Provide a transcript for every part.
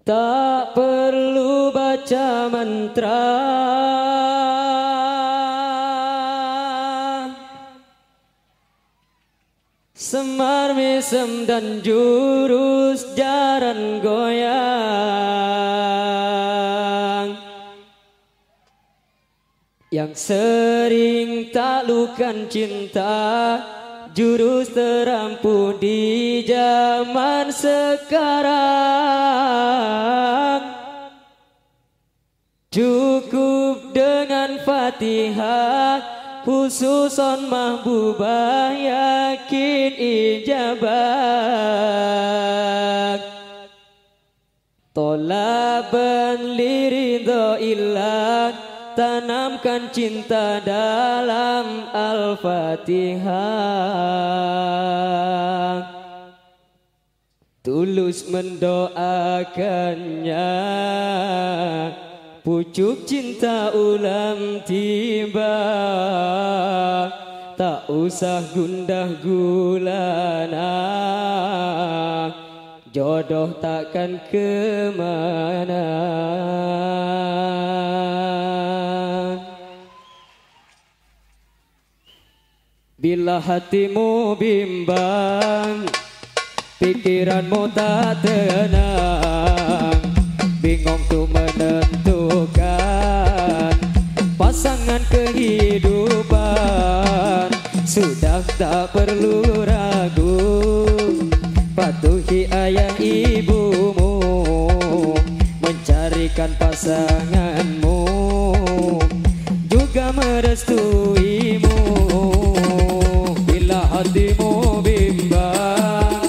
Tak perlu baca mantra. Semar mesem dan jurus jaran goyang. Yang sering taklukan cinta Jurus terampuh di zaman sekarang. Cukup dengan fatihah Khususon mahbubah yakin ijabah. Tolaban liridho ilah Tanamkan cinta dalam Al-Fatihah. Tulus mendoakannya. Pucuk cinta ulam tiba. Tak usah gundah gulana. Jodoh takkan kemana Bila hatimu bimbang Pikiranmu tak tenang. Bingung tuh menentukan Pasangan kehidupan. Sudah tak perlu ragu Patuhi ayah ibumu. Mencarikan pasanganmu Juga merestuimu hatimu bimbang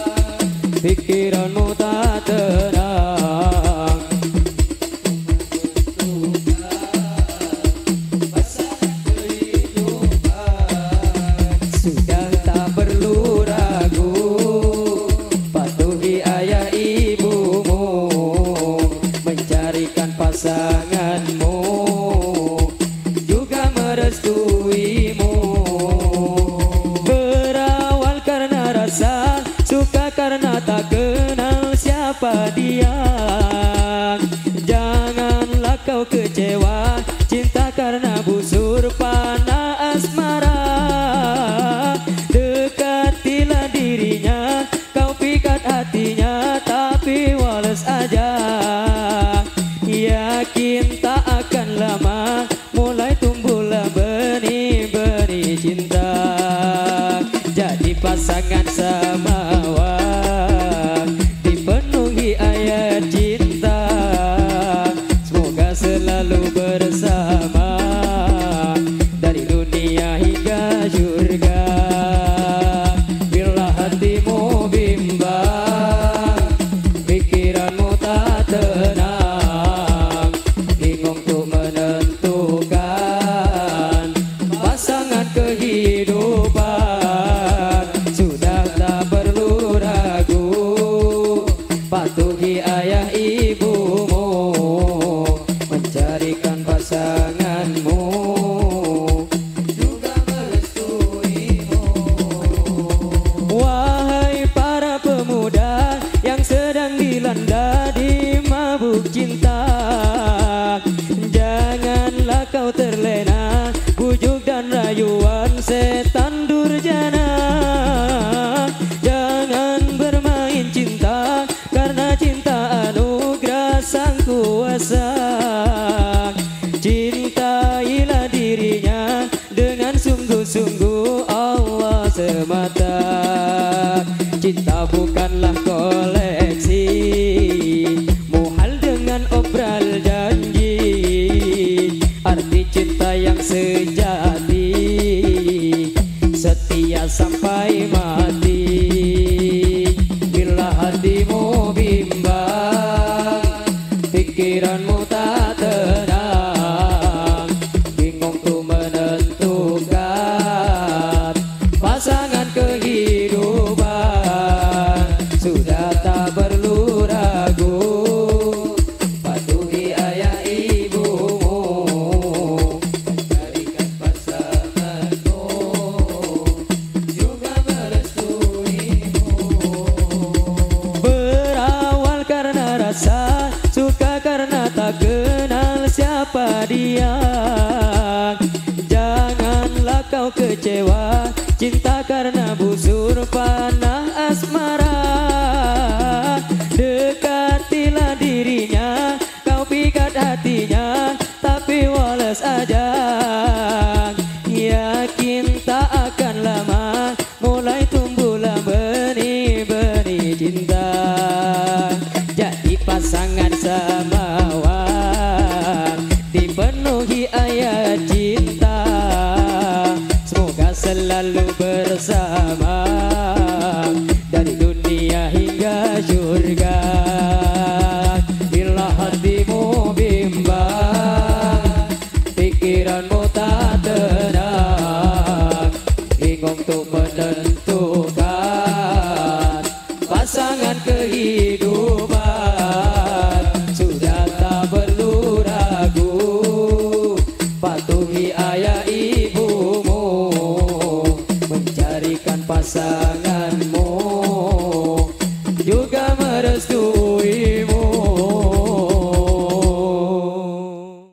dia Janganlah kau kecewa Cinta karena busur panah asmara Dekatilah dirinya Kau pikat hatinya Tapi wales aja. Yakin tak akan lama Mulai tumbuhlah benih-benih cinta. Jadi pasangan samawa sejati Setia sampai mati. Bila hatimu bimbang Pikiranmu tak tenang. Bingung tuh menentukan Pasangan kehidupan Cinta karena busur panah asmara. Dekatilah dirinya Kau pikat hatinya Tapi walas aja. Yakin tak akan lama Mulai tumbuhlah benih-benih cinta. Jadi pasangan samawan hingga surga. Bila hatimu bimbang. Pikiranmu tak tenang. Bingung untuk menentukan Pasangan kehidupan. Sudah tak perlu ragu. Patuhi ayah ibumu. Mencarikan pasanganmu